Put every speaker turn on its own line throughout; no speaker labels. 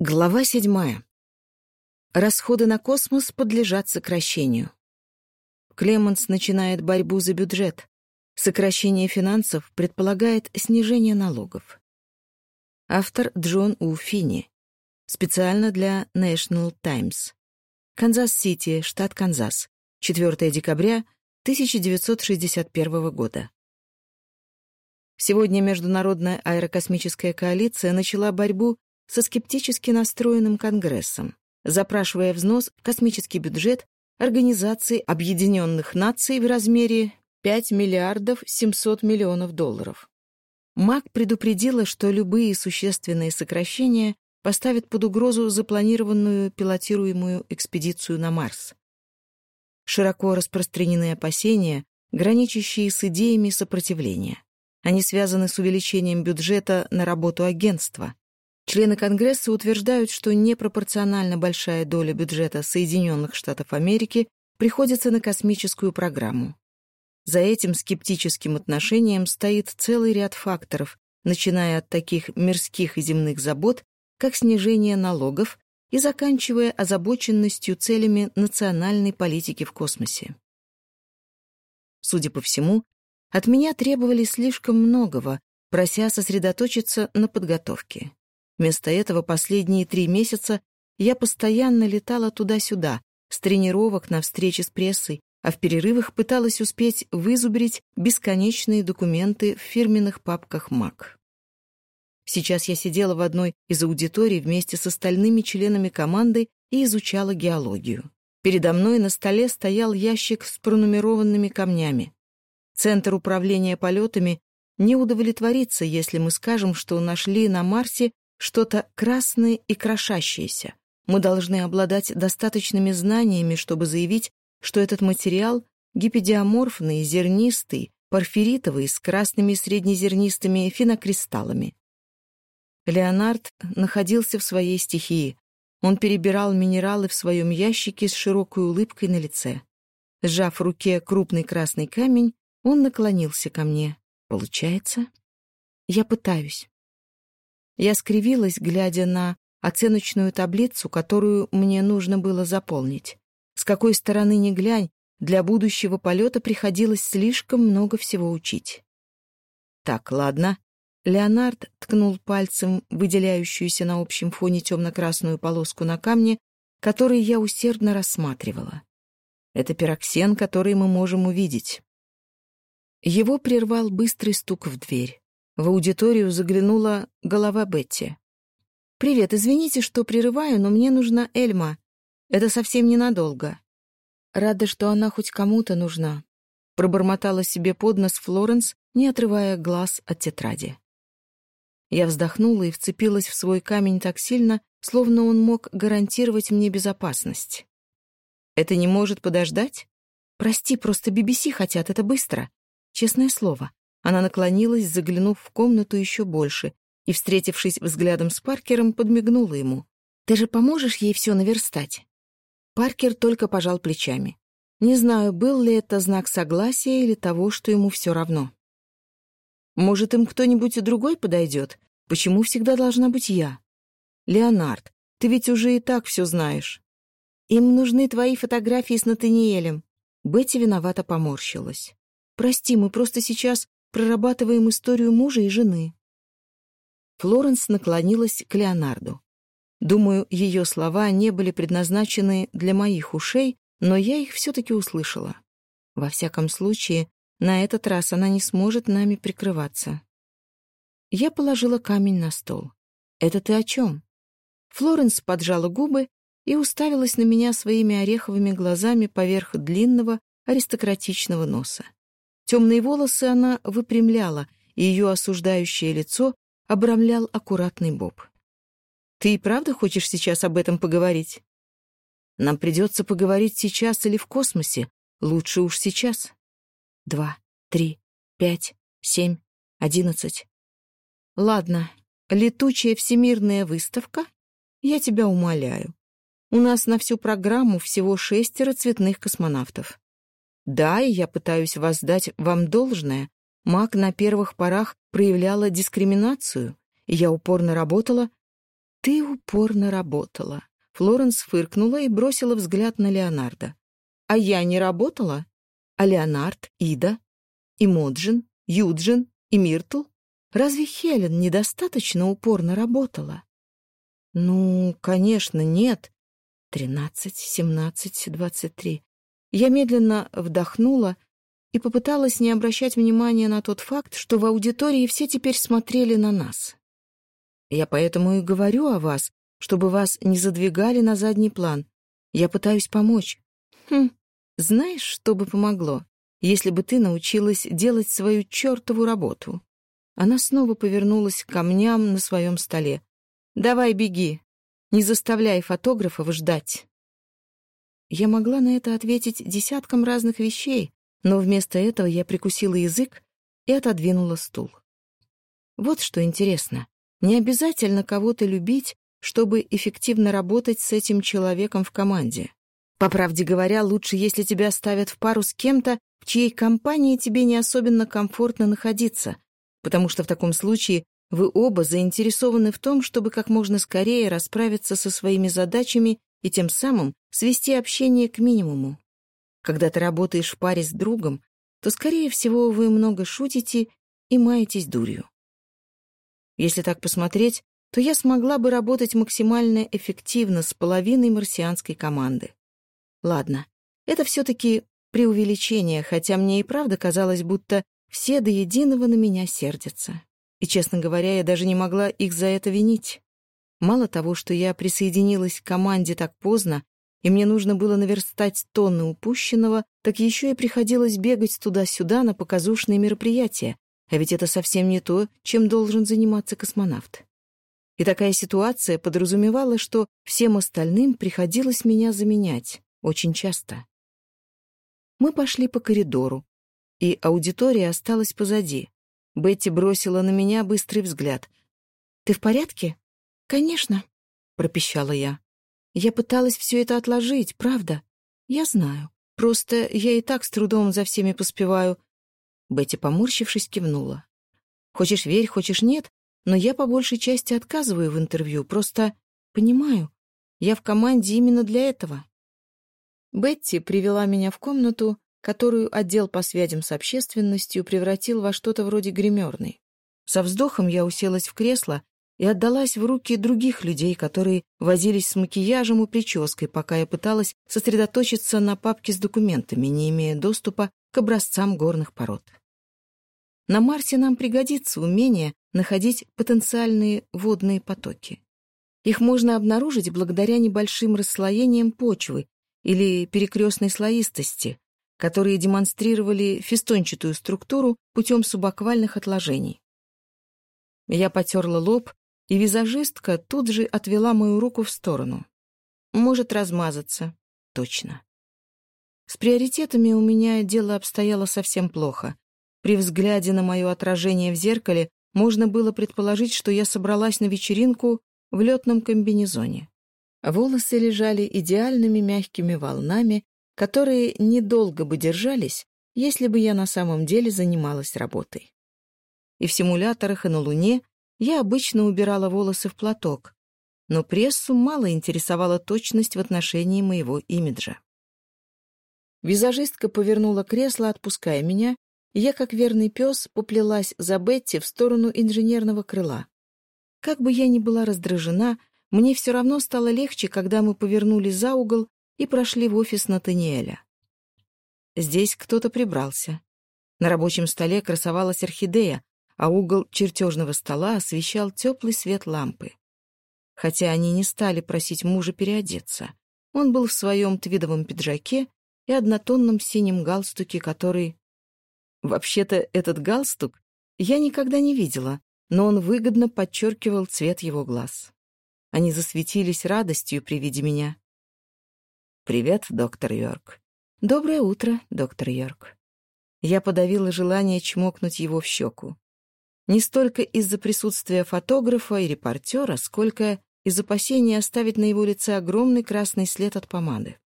Глава седьмая. Расходы на космос подлежат сокращению. Клеменс начинает борьбу за бюджет. Сокращение финансов предполагает снижение налогов. Автор Джон У. Финни. Специально для National Times. Канзас-Сити, штат Канзас. 4 декабря 1961 года. Сегодня Международная аэрокосмическая коалиция начала борьбу со скептически настроенным Конгрессом, запрашивая взнос в космический бюджет Организации Объединенных Наций в размере 5 миллиардов 700 миллионов долларов. МАК предупредила, что любые существенные сокращения поставят под угрозу запланированную пилотируемую экспедицию на Марс. Широко распространены опасения, граничащие с идеями сопротивления. Они связаны с увеличением бюджета на работу агентства, Члены Конгресса утверждают, что непропорционально большая доля бюджета Соединенных Штатов Америки приходится на космическую программу. За этим скептическим отношением стоит целый ряд факторов, начиная от таких мирских и земных забот, как снижение налогов, и заканчивая озабоченностью целями национальной политики в космосе. Судя по всему, от меня требовали слишком многого, прося сосредоточиться на подготовке. Вместо этого последние три месяца я постоянно летала туда-сюда, с тренировок на встречи с прессой, а в перерывах пыталась успеть вызубрить бесконечные документы в фирменных папках МАК. Сейчас я сидела в одной из аудиторий вместе с остальными членами команды и изучала геологию. Передо мной на столе стоял ящик с пронумерованными камнями. Центр управления полетами не удовлетворится, если мы скажем, что нашли на Марсе что-то красное и крошащееся. Мы должны обладать достаточными знаниями, чтобы заявить, что этот материал гипедиаморфный, зернистый, порфиритовый с красными и среднезернистыми фенокристаллами. Леонард находился в своей стихии. Он перебирал минералы в своем ящике с широкой улыбкой на лице. Сжав в руке крупный красный камень, он наклонился ко мне. «Получается?» «Я пытаюсь. Я скривилась, глядя на оценочную таблицу, которую мне нужно было заполнить. С какой стороны ни глянь, для будущего полета приходилось слишком много всего учить. «Так, ладно». Леонард ткнул пальцем выделяющуюся на общем фоне темно-красную полоску на камне, который я усердно рассматривала. Это пироксен, который мы можем увидеть. Его прервал быстрый стук в дверь. В аудиторию заглянула голова Бетти. «Привет, извините, что прерываю, но мне нужна Эльма. Это совсем ненадолго». «Рада, что она хоть кому-то нужна», — пробормотала себе под нос Флоренс, не отрывая глаз от тетради. Я вздохнула и вцепилась в свой камень так сильно, словно он мог гарантировать мне безопасность. «Это не может подождать?» «Прости, просто BBC хотят, это быстро. Честное слово. Она наклонилась, заглянув в комнату еще больше, и, встретившись взглядом с Паркером, подмигнула ему. «Ты же поможешь ей все наверстать?» Паркер только пожал плечами. Не знаю, был ли это знак согласия или того, что ему все равно. «Может, им кто-нибудь другой подойдет? Почему всегда должна быть я?» «Леонард, ты ведь уже и так все знаешь». «Им нужны твои фотографии с Натаниэлем». Бетти виновато поморщилась. «Прости, мы просто сейчас прорабатываем историю мужа и жены». Флоренс наклонилась к Леонарду. Думаю, ее слова не были предназначены для моих ушей, но я их все-таки услышала. Во всяком случае, на этот раз она не сможет нами прикрываться. Я положила камень на стол. «Это ты о чем?» Флоренс поджала губы и уставилась на меня своими ореховыми глазами поверх длинного аристократичного носа. Темные волосы она выпрямляла, и ее осуждающее лицо обрамлял аккуратный боб. «Ты и правда хочешь сейчас об этом поговорить?» «Нам придется поговорить сейчас или в космосе. Лучше уж сейчас». «Два, три, пять, семь, одиннадцать». «Ладно, летучая всемирная выставка? Я тебя умоляю. У нас на всю программу всего шестеро цветных космонавтов. Да, и я пытаюсь воздать вам должное. Мак на первых порах проявляла дискриминацию. и Я упорно работала. Ты упорно работала. Флоренс фыркнула и бросила взгляд на Леонардо. А я не работала? А Леонард, Ида, и Моджин, Юджин и Миртл? Разве Хелен недостаточно упорно работала? Ну, конечно, нет. Тринадцать, семнадцать, двадцать три. Я медленно вдохнула и попыталась не обращать внимания на тот факт, что в аудитории все теперь смотрели на нас. Я поэтому и говорю о вас, чтобы вас не задвигали на задний план. Я пытаюсь помочь. Хм, знаешь, что бы помогло, если бы ты научилась делать свою чертову работу? Она снова повернулась к камням на своем столе. Давай беги, не заставляй фотографов ждать. я могла на это ответить десятком разных вещей, но вместо этого я прикусила язык и отодвинула стул. Вот что интересно. Не обязательно кого-то любить, чтобы эффективно работать с этим человеком в команде. По правде говоря, лучше, если тебя ставят в пару с кем-то, в чьей компании тебе не особенно комфортно находиться, потому что в таком случае вы оба заинтересованы в том, чтобы как можно скорее расправиться со своими задачами и тем самым свести общение к минимуму. Когда ты работаешь в паре с другом, то, скорее всего, вы много шутите и маетесь дурью. Если так посмотреть, то я смогла бы работать максимально эффективно с половиной марсианской команды. Ладно, это все-таки преувеличение, хотя мне и правда казалось, будто все до единого на меня сердятся. И, честно говоря, я даже не могла их за это винить. Мало того, что я присоединилась к команде так поздно, и мне нужно было наверстать тонны упущенного, так еще и приходилось бегать туда-сюда на показушные мероприятия, а ведь это совсем не то, чем должен заниматься космонавт. И такая ситуация подразумевала, что всем остальным приходилось меня заменять очень часто. Мы пошли по коридору, и аудитория осталась позади. Бетти бросила на меня быстрый взгляд. «Ты в порядке?» «Конечно», — пропищала я. Я пыталась все это отложить, правда. Я знаю. Просто я и так с трудом за всеми поспеваю. Бетти, поморщившись, кивнула. Хочешь верь, хочешь нет, но я по большей части отказываю в интервью. Просто понимаю, я в команде именно для этого. Бетти привела меня в комнату, которую отдел по связям с общественностью превратил во что-то вроде гримерной. Со вздохом я уселась в кресло и отдалась в руки других людей, которые возились с макияжем и прической, пока я пыталась сосредоточиться на папке с документами, не имея доступа к образцам горных пород. На Марсе нам пригодится умение находить потенциальные водные потоки. Их можно обнаружить благодаря небольшим расслоениям почвы или перекрестной слоистости, которые демонстрировали фестончатую структуру путем субаквальных отложений. Я потерла лоб и визажистка тут же отвела мою руку в сторону. Может размазаться. Точно. С приоритетами у меня дело обстояло совсем плохо. При взгляде на мое отражение в зеркале можно было предположить, что я собралась на вечеринку в летном комбинезоне. Волосы лежали идеальными мягкими волнами, которые недолго бы держались, если бы я на самом деле занималась работой. И в симуляторах, и на Луне я обычно убирала волосы в платок, но прессу мало интересовала точность в отношении моего имиджа. Визажистка повернула кресло, отпуская меня, и я, как верный пес, поплелась за Бетти в сторону инженерного крыла. Как бы я ни была раздражена, мне все равно стало легче, когда мы повернули за угол и прошли в офис Натаниэля. Здесь кто-то прибрался. На рабочем столе красовалась орхидея, а угол чертежного стола освещал теплый свет лампы. Хотя они не стали просить мужа переодеться. Он был в своем твидовом пиджаке и однотонном синем галстуке, который... Вообще-то этот галстук я никогда не видела, но он выгодно подчеркивал цвет его глаз. Они засветились радостью при виде меня. «Привет, доктор Йорк». «Доброе утро, доктор Йорк». Я подавила желание чмокнуть его в щеку. Не столько из-за присутствия фотографа и репортера, сколько из опасения оставить на его лице огромный красный след от помады.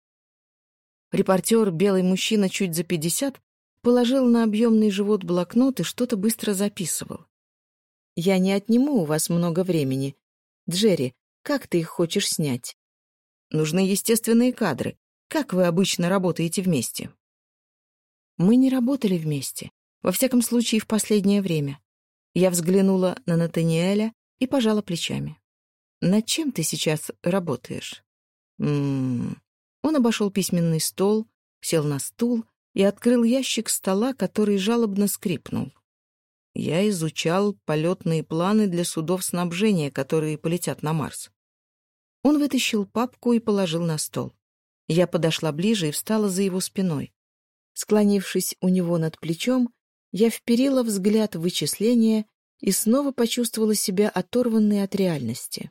Репортер, белый мужчина чуть за пятьдесят, положил на объемный живот блокнот и что-то быстро записывал. «Я не отниму у вас много времени. Джерри, как ты их хочешь снять? Нужны естественные кадры. Как вы обычно работаете вместе?» «Мы не работали вместе. Во всяком случае, в последнее время. Я взглянула на Натаниэля и пожала плечами. «Над чем ты сейчас работаешь?» «М-м-м...» Он обошел письменный стол, сел на стул и открыл ящик стола, который жалобно скрипнул. «Я изучал полетные планы для судов снабжения, которые полетят на Марс». Он вытащил папку и положил на стол. Я подошла ближе и встала за его спиной. Склонившись у него над плечом, я вперила взгляд в вычисления и снова почувствовала себя оторванной от реальности.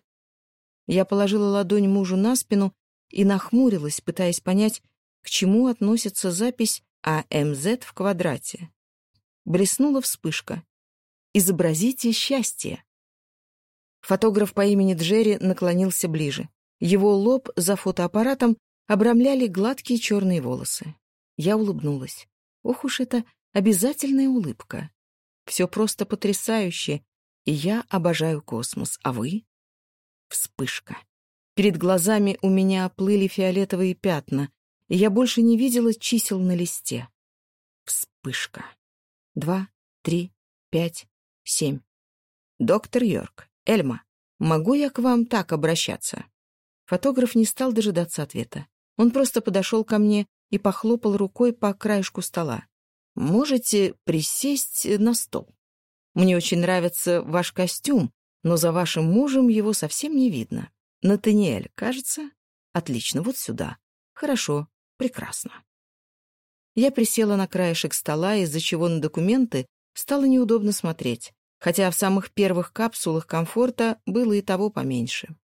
Я положила ладонь мужу на спину и нахмурилась, пытаясь понять, к чему относится запись АМЗ в квадрате. Блеснула вспышка. «Изобразите счастье!» Фотограф по имени Джерри наклонился ближе. Его лоб за фотоаппаратом обрамляли гладкие черные волосы. Я улыбнулась. Ох уж это обязательная улыбка. Все просто потрясающе, и я обожаю космос, а вы? Вспышка. Перед глазами у меня оплыли фиолетовые пятна, и я больше не видела чисел на листе. Вспышка. Два, три, пять, семь. Доктор Йорк, Эльма, могу я к вам так обращаться? Фотограф не стал дожидаться ответа. Он просто подошел ко мне и похлопал рукой по краешку стола. Можете присесть э, на стол. Мне очень нравится ваш костюм, но за вашим мужем его совсем не видно. Натаниэль, кажется? Отлично, вот сюда. Хорошо, прекрасно. Я присела на краешек стола, из-за чего на документы стало неудобно смотреть, хотя в самых первых капсулах комфорта было и того поменьше.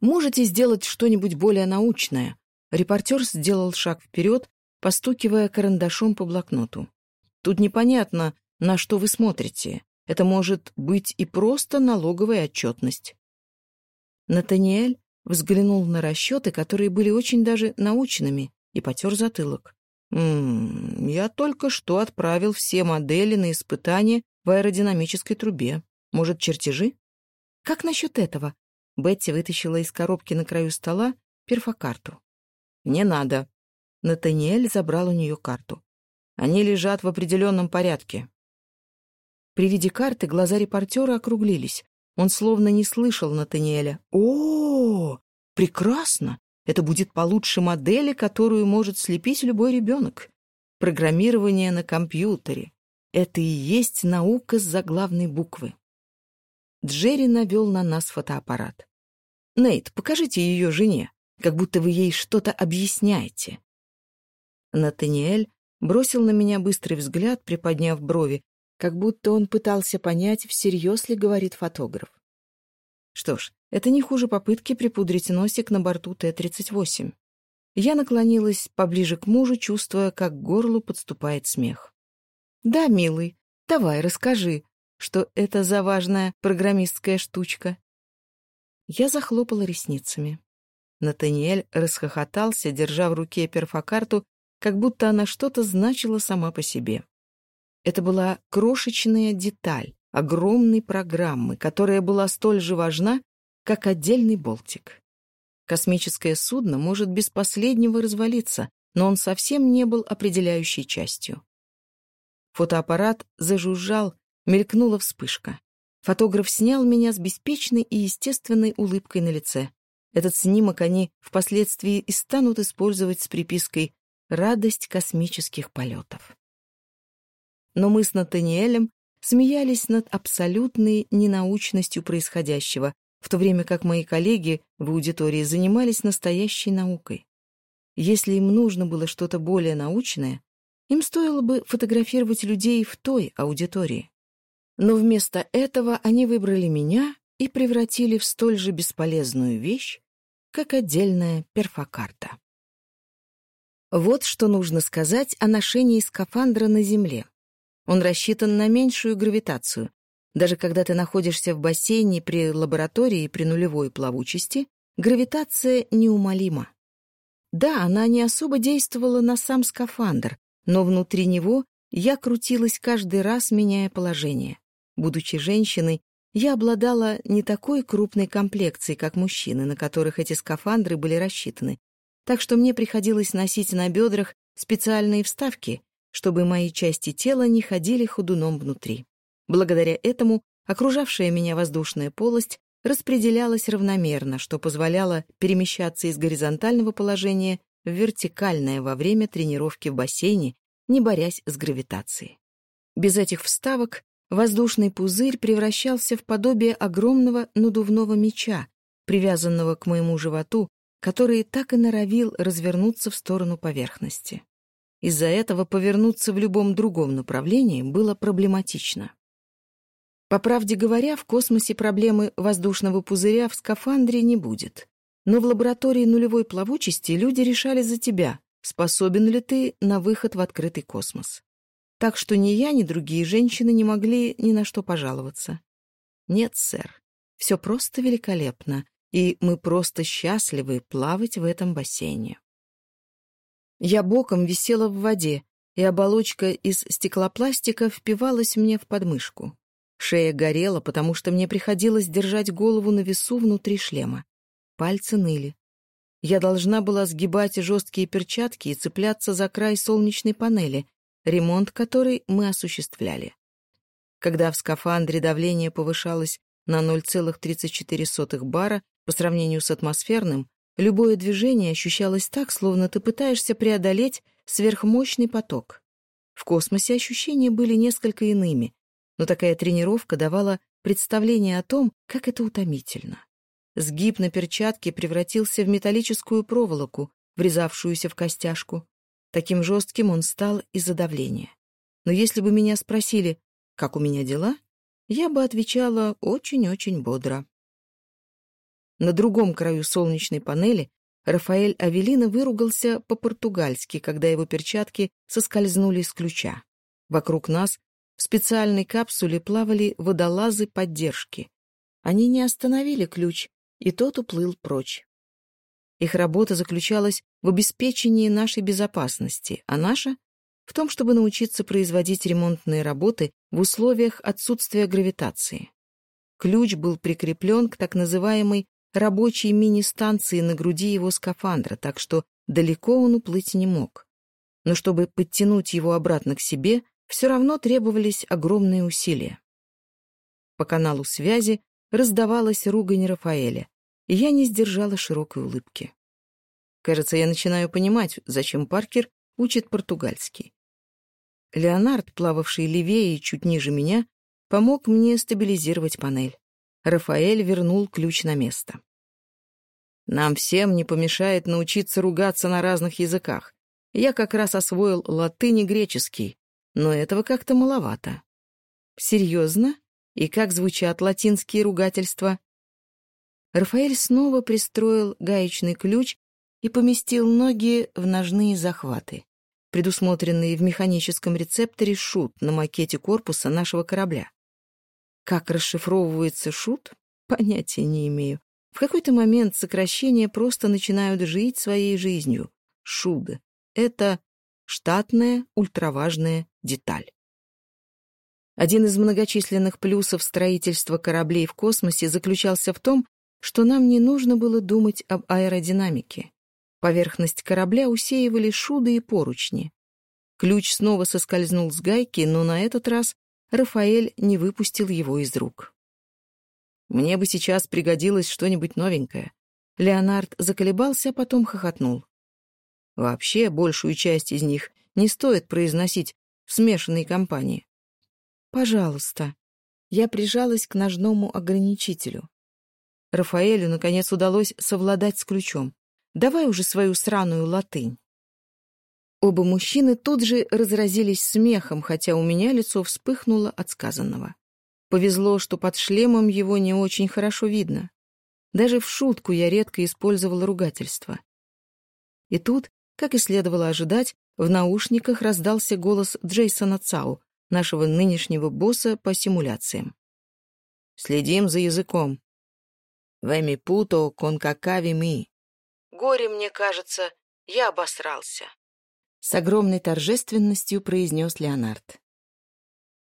«Можете сделать что-нибудь более научное?» Репортер сделал шаг вперед, постукивая карандашом по блокноту. Тут непонятно, на что вы смотрите. Это может быть и просто налоговая отчетность. Натаниэль взглянул на расчеты, которые были очень даже научными, и потер затылок. «М «М-м, -м, «Я только что отправил все модели на испытание в аэродинамической трубе. Может, чертежи?» «Как насчет этого?» Бетти вытащила из коробки на краю стола перфокарту. «Не надо», Натаниэль забрал у нее карту. «Они лежат в определенном порядке». При виде карты глаза репортера округлились. Он словно не слышал Натаниэля. «О, прекрасно! Это будет получше модели, которую может слепить любой ребенок. Программирование на компьютере. Это и есть наука с заглавной буквы». Джерри навел на нас фотоаппарат. «Нейт, покажите ее жене, как Натаниэль бросил на меня быстрый взгляд, приподняв брови, как будто он пытался понять, всерьез ли говорит фотограф. Что ж, это не хуже попытки припудрить носик на борту Т-38. Я наклонилась поближе к мужу, чувствуя, как к горлу подступает смех. «Да, милый, давай расскажи, что это за важная программистская штучка». Я захлопала ресницами. Натаниэль расхохотался, держа в руке перфокарту как будто она что-то значила сама по себе. Это была крошечная деталь огромной программы, которая была столь же важна, как отдельный болтик. Космическое судно может без последнего развалиться, но он совсем не был определяющей частью. Фотоаппарат зажужжал, мелькнула вспышка. Фотограф снял меня с беспечной и естественной улыбкой на лице. Этот снимок они впоследствии и станут использовать с припиской радость космических полетов. Но мы с Натаниэлем смеялись над абсолютной ненаучностью происходящего, в то время как мои коллеги в аудитории занимались настоящей наукой. Если им нужно было что-то более научное, им стоило бы фотографировать людей в той аудитории. Но вместо этого они выбрали меня и превратили в столь же бесполезную вещь, как отдельная перфокарта. Вот что нужно сказать о ношении скафандра на Земле. Он рассчитан на меньшую гравитацию. Даже когда ты находишься в бассейне при лаборатории при нулевой плавучести, гравитация неумолима. Да, она не особо действовала на сам скафандр, но внутри него я крутилась каждый раз, меняя положение. Будучи женщиной, я обладала не такой крупной комплекцией, как мужчины, на которых эти скафандры были рассчитаны, так что мне приходилось носить на бедрах специальные вставки, чтобы мои части тела не ходили ходуном внутри. Благодаря этому окружавшая меня воздушная полость распределялась равномерно, что позволяло перемещаться из горизонтального положения в вертикальное во время тренировки в бассейне, не борясь с гравитацией. Без этих вставок воздушный пузырь превращался в подобие огромного надувного меча, привязанного к моему животу которые так и норовил развернуться в сторону поверхности. Из-за этого повернуться в любом другом направлении было проблематично. По правде говоря, в космосе проблемы воздушного пузыря в скафандре не будет. Но в лаборатории нулевой плавучести люди решали за тебя, способен ли ты на выход в открытый космос. Так что ни я, ни другие женщины не могли ни на что пожаловаться. Нет, сэр, все просто великолепно, и мы просто счастливы плавать в этом бассейне. Я боком висела в воде, и оболочка из стеклопластика впивалась мне в подмышку. Шея горела, потому что мне приходилось держать голову на весу внутри шлема. Пальцы ныли. Я должна была сгибать жесткие перчатки и цепляться за край солнечной панели, ремонт которой мы осуществляли. Когда в скафандре давление повышалось на 0,34 бара по сравнению с атмосферным, любое движение ощущалось так, словно ты пытаешься преодолеть сверхмощный поток. В космосе ощущения были несколько иными, но такая тренировка давала представление о том, как это утомительно. Сгиб на перчатке превратился в металлическую проволоку, врезавшуюся в костяшку. Таким жестким он стал из-за давления. Но если бы меня спросили, как у меня дела, я бы отвечала очень-очень бодро. На другом краю солнечной панели Рафаэль Авелина выругался по-португальски, когда его перчатки соскользнули с ключа. Вокруг нас в специальной капсуле плавали водолазы поддержки. Они не остановили ключ, и тот уплыл прочь. Их работа заключалась в обеспечении нашей безопасности, а наша в том, чтобы научиться производить ремонтные работы в условиях отсутствия гравитации. Ключ был прикреплен к так называемой рабочей мини-станции на груди его скафандра, так что далеко он уплыть не мог. Но чтобы подтянуть его обратно к себе, все равно требовались огромные усилия. По каналу связи раздавалась ругань Рафаэля, и я не сдержала широкой улыбки. Кажется, я Леонард, плававший левее и чуть ниже меня, помог мне стабилизировать панель. Рафаэль вернул ключ на место. Нам всем не помешает научиться ругаться на разных языках. Я как раз освоил латынь и греческий, но этого как-то маловато. Серьезно? И как звучат латинские ругательства? Рафаэль снова пристроил гаечный ключ и поместил ноги в ножные захваты. предусмотренные в механическом рецепторе шут на макете корпуса нашего корабля. Как расшифровывается шут? Понятия не имею. В какой-то момент сокращения просто начинают жить своей жизнью. Шуд — это штатная ультраважная деталь. Один из многочисленных плюсов строительства кораблей в космосе заключался в том, что нам не нужно было думать об аэродинамике. Поверхность корабля усеивали шуды и поручни. Ключ снова соскользнул с гайки, но на этот раз Рафаэль не выпустил его из рук. «Мне бы сейчас пригодилось что-нибудь новенькое». Леонард заколебался, а потом хохотнул. «Вообще, большую часть из них не стоит произносить в смешанной компании». «Пожалуйста». Я прижалась к ножному ограничителю. Рафаэлю, наконец, удалось совладать с ключом. «Давай уже свою сраную латынь». Оба мужчины тут же разразились смехом, хотя у меня лицо вспыхнуло от сказанного. Повезло, что под шлемом его не очень хорошо видно. Даже в шутку я редко использовала ругательство. И тут как и следовало ожидать, в наушниках раздался голос Джейсона Цау, нашего нынешнего босса по симуляциям. «Следим за языком. Веми путо кон какави ми». горе мне кажется, я обосрался. С огромной торжественностью произнес Леонард.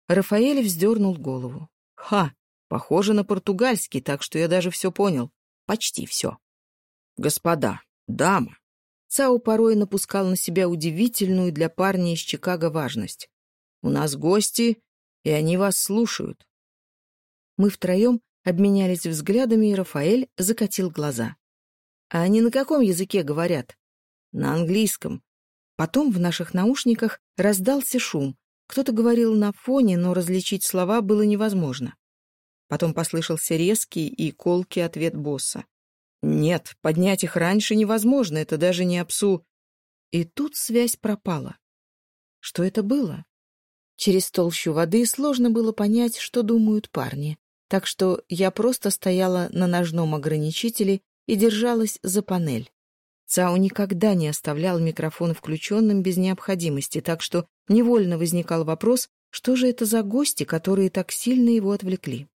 Рафаэль вздернул голову. «Ха! Похоже на португальский, так что я даже все понял. Почти все». «Господа, дама!» цау порой напускал на себя удивительную для парня из Чикаго важность. «У нас гости, и они вас слушают». Мы втроем обменялись взглядами, и Рафаэль закатил глаза. А они на каком языке говорят? На английском. Потом в наших наушниках раздался шум. Кто-то говорил на фоне, но различить слова было невозможно. Потом послышался резкий и колкий ответ босса. «Нет, поднять их раньше невозможно, это даже не обсу...» И тут связь пропала. Что это было? Через толщу воды сложно было понять, что думают парни, так что я просто стояла на ножном ограничителе и держалась за панель. Цао никогда не оставлял микрофон включенным без необходимости, так что невольно возникал вопрос, что же это за гости, которые так сильно его отвлекли.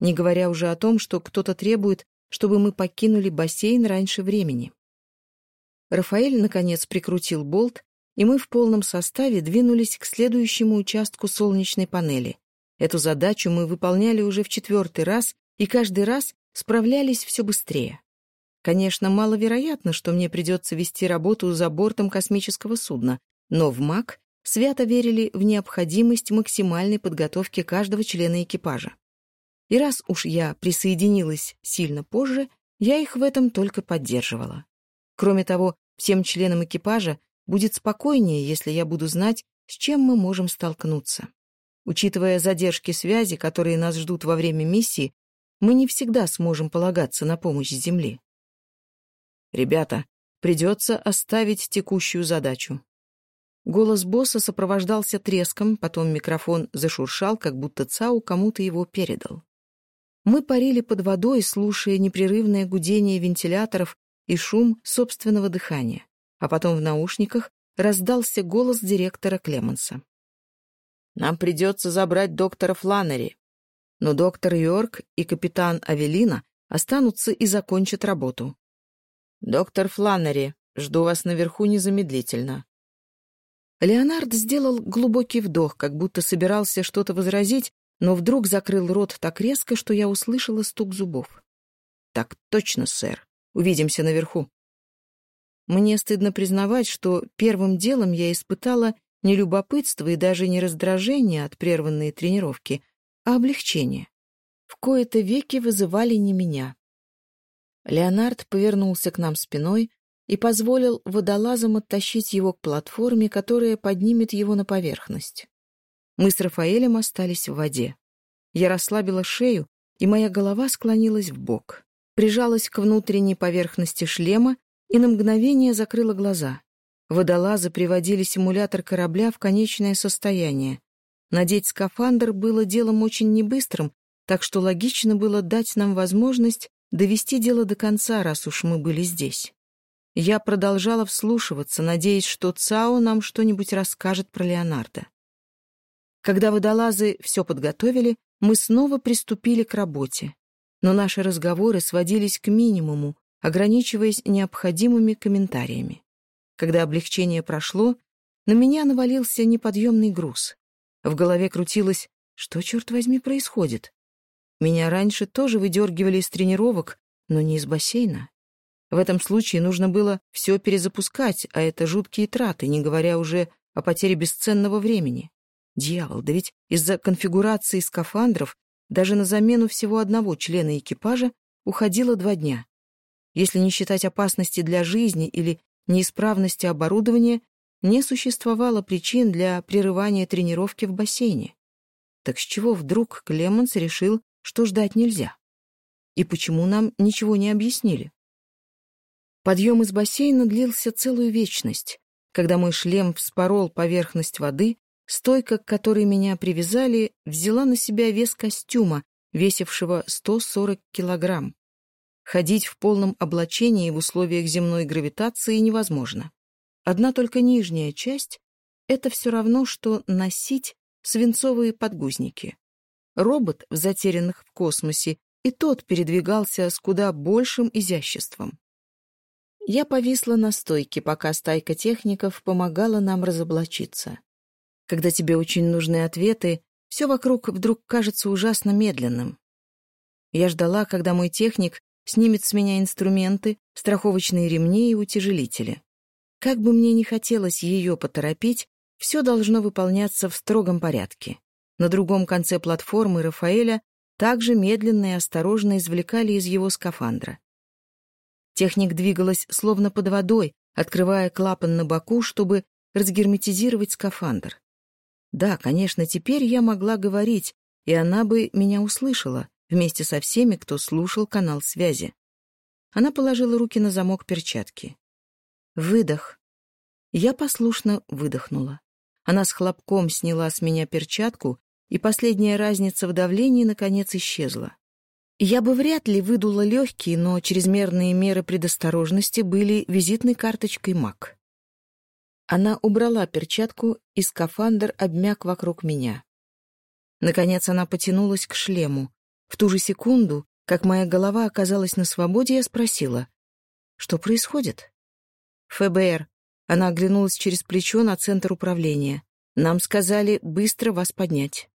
Не говоря уже о том, что кто-то требует, чтобы мы покинули бассейн раньше времени. Рафаэль, наконец, прикрутил болт, и мы в полном составе двинулись к следующему участку солнечной панели. Эту задачу мы выполняли уже в четвертый раз, и каждый раз справлялись все быстрее. Конечно, маловероятно, что мне придется вести работу за бортом космического судна, но в МАК свято верили в необходимость максимальной подготовки каждого члена экипажа. И раз уж я присоединилась сильно позже, я их в этом только поддерживала. Кроме того, всем членам экипажа будет спокойнее, если я буду знать, с чем мы можем столкнуться. Учитывая задержки связи, которые нас ждут во время миссии, мы не всегда сможем полагаться на помощь Земли. Ребята, придется оставить текущую задачу. Голос босса сопровождался треском, потом микрофон зашуршал, как будто Цау кому-то его передал. Мы парили под водой, слушая непрерывное гудение вентиляторов и шум собственного дыхания. А потом в наушниках раздался голос директора Клеманса. «Нам придется забрать доктора Фланери. Но доктор Йорк и капитан Авелина останутся и закончат работу. Доктор Фланнери, жду вас наверху незамедлительно». Леонард сделал глубокий вдох, как будто собирался что-то возразить, но вдруг закрыл рот так резко, что я услышала стук зубов. «Так точно, сэр. Увидимся наверху». Мне стыдно признавать, что первым делом я испытала не любопытство и даже не раздражение от прерванной тренировки, а облегчение. В кои-то веки вызывали не меня. Леонард повернулся к нам спиной и позволил водолазам оттащить его к платформе, которая поднимет его на поверхность. Мы с Рафаэлем остались в воде. Я расслабила шею, и моя голова склонилась в бок, прижалась к внутренней поверхности шлема и на мгновение закрыла глаза. Водолазы приводили симулятор корабля в конечное состояние. Надеть скафандр было делом очень небыстрым, так что логично было дать нам возможность довести дело до конца, раз уж мы были здесь. Я продолжала вслушиваться, надеясь, что Цао нам что-нибудь расскажет про Леонардо. Когда водолазы все подготовили, мы снова приступили к работе. Но наши разговоры сводились к минимуму, ограничиваясь необходимыми комментариями. Когда облегчение прошло, на меня навалился неподъемный груз. В голове крутилось «Что, черт возьми, происходит?» Меня раньше тоже выдергивали из тренировок, но не из бассейна. В этом случае нужно было все перезапускать, а это жуткие траты, не говоря уже о потере бесценного времени. Дьявол, да ведь из-за конфигурации скафандров даже на замену всего одного члена экипажа уходило два дня. Если не считать опасности для жизни или неисправности оборудования, не существовало причин для прерывания тренировки в бассейне. Так с чего вдруг Клеманс решил что ждать нельзя? И почему нам ничего не объяснили? Подъем из бассейна длился целую вечность. Когда мой шлем вспорол поверхность воды, Стойка, к которой меня привязали, взяла на себя вес костюма, весившего 140 килограмм. Ходить в полном облачении в условиях земной гравитации невозможно. Одна только нижняя часть — это все равно, что носить свинцовые подгузники. Робот в затерянных в космосе, и тот передвигался с куда большим изяществом. Я повисла на стойке, пока стайка техников помогала нам разоблачиться. Когда тебе очень нужны ответы, все вокруг вдруг кажется ужасно медленным. Я ждала, когда мой техник снимет с меня инструменты, страховочные ремни и утяжелители. Как бы мне ни хотелось ее поторопить, все должно выполняться в строгом порядке. На другом конце платформы Рафаэля также медленно и осторожно извлекали из его скафандра. Техник двигалась словно под водой, открывая клапан на боку, чтобы разгерметизировать скафандр. Да, конечно, теперь я могла говорить, и она бы меня услышала, вместе со всеми, кто слушал канал связи. Она положила руки на замок перчатки. Выдох. Я послушно выдохнула. Она с хлопком сняла с меня перчатку и последняя разница в давлении, наконец, исчезла. Я бы вряд ли выдула легкие, но чрезмерные меры предосторожности были визитной карточкой МАК. Она убрала перчатку, и скафандр обмяк вокруг меня. Наконец она потянулась к шлему. В ту же секунду, как моя голова оказалась на свободе, я спросила, что происходит? ФБР. Она оглянулась через плечо на центр управления. Нам сказали быстро вас поднять.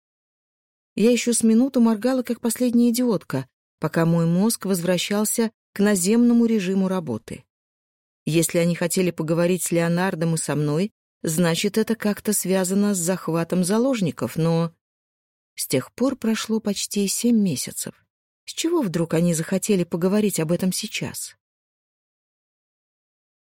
Я еще с минуту моргала, как последняя идиотка, пока мой мозг возвращался к наземному режиму работы. Если они хотели поговорить с Леонардом и со мной, значит, это как-то связано с захватом заложников, но... С тех пор прошло почти семь месяцев. С чего вдруг они захотели поговорить об этом сейчас?